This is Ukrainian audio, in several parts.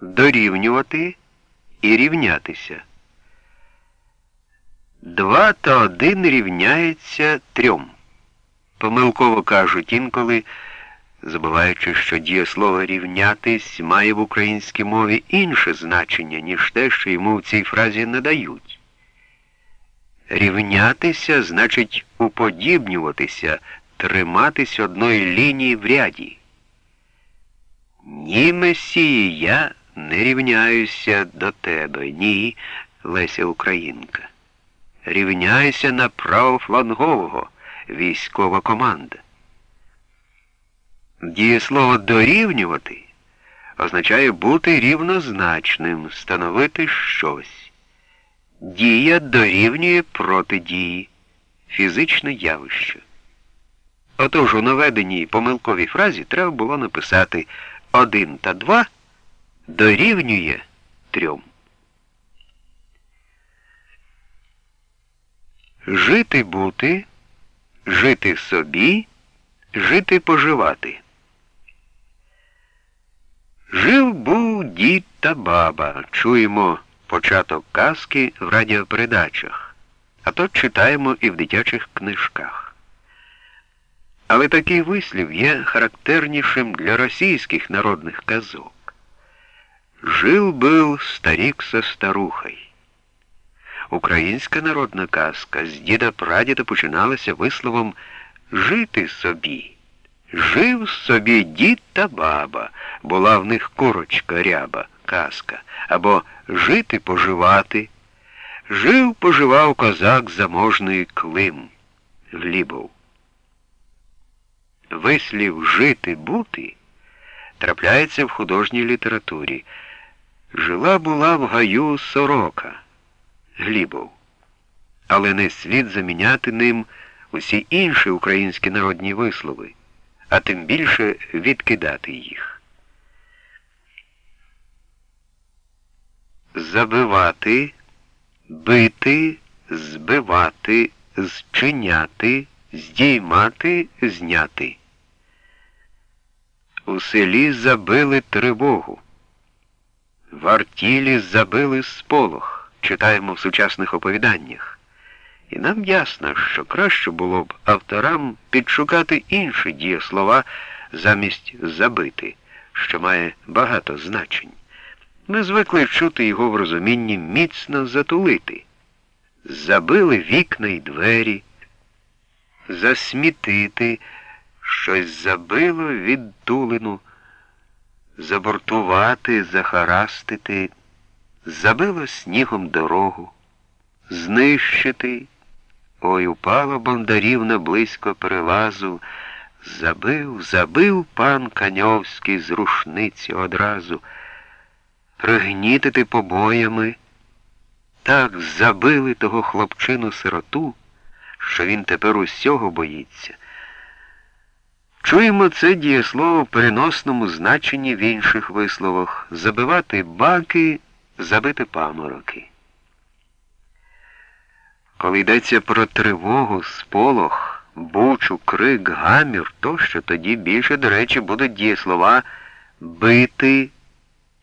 дорівнювати і рівнятися. Два та один рівняється трьом. Помилково кажуть інколи, забуваючи, що дієслово рівнятись має в українській мові інше значення, ніж те, що йому в цій фразі надають. Рівнятися значить уподібнюватися, триматись одної лінії в ряді. Ні, Месії, я не рівняюся до тебе, ні, Леся Українка. Рівняйся на правофлангового військова команда. Дієслово дорівнювати означає бути рівнозначним, становити щось. Дія дорівнює протидії, фізичне явище. Отож у наведеній помилковій фразі треба було написати один та два дорівнює трьом. Жити бути, жити собі, жити поживати. Жив був дід та баба. Чуємо початок казки в радіопередачах, а то читаємо і в дитячих книжках. Але такий вислів є характернішим для російських народних казок. Жил был старик со старухой. Українська народна казка з діда прадіда починалася висловом жити собі. Жив собі дід та баба, була в них корочка ряба, казка, або жити поживати. Жив поживав козак заможний Клим Глібов. Вислів жити бути трапляється в художній літературі. Жила була в гаю сорока Глібов. Але не слід заміняти ним усі інші українські народні вислови, а тим більше відкидати їх. Забивати, бити, збивати, зчиняти здіймати, зняти. У селі забили тривогу. В артілі забили сполох, читаємо в сучасних оповіданнях. І нам ясно, що краще було б авторам підшукати інші дієслова замість забити, що має багато значень. Ми звикли чути його в розумінні міцно затулити. Забили вікна й двері засмітити, щось забило віддулину, забортувати, захарастити, забило снігом дорогу, знищити. Ой, упало бондарівна близько перелазу. Забив, забив пан Каньовський з рушниці одразу, пригнітити побоями. Так забили того хлопчину сироту що він тепер усього боїться. Чуємо це дієслово в переносному значенні в інших висловах забивати баки, забити памороки. Коли йдеться про тривогу, сполох, бучу, крик, гамір, тощо тоді більше, до речі, будуть дієслова бити,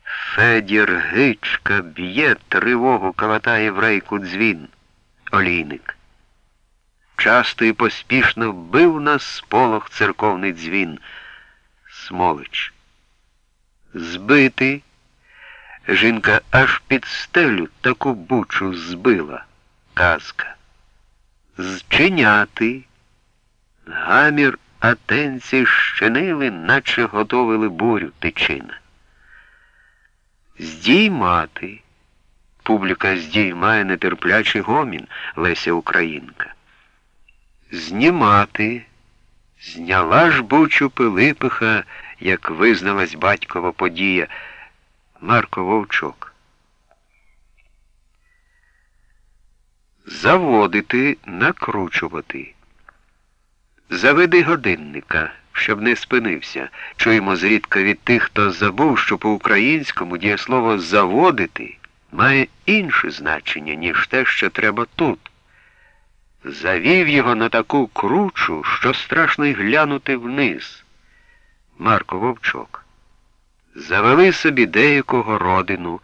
Федір Гичка б'є тривогу, калатає в рейку дзвін, олійник. Часто і поспішно бив на сполох церковний дзвін. Смолич. Збити. Жінка аж під стелю таку бучу збила. Казка. Зчиняти. Гамір атенці щинили, наче готовили бурю тичина. Здіймати. Публіка здіймає нетерплячий гомін Леся Українка знімати. Зняла ж бучу Пилипиха, як визналась батькова подія, Марко Вовчок. Заводити, накручувати. Заведи годинника, щоб не спинився. Чуємо зрідка від тих, хто забув, що по-українському дієслово заводити має інше значення, ніж те, що треба тут завів його на таку кручу, що страшно й глянути вниз. Марко Вовчок. завели собі деякого родину.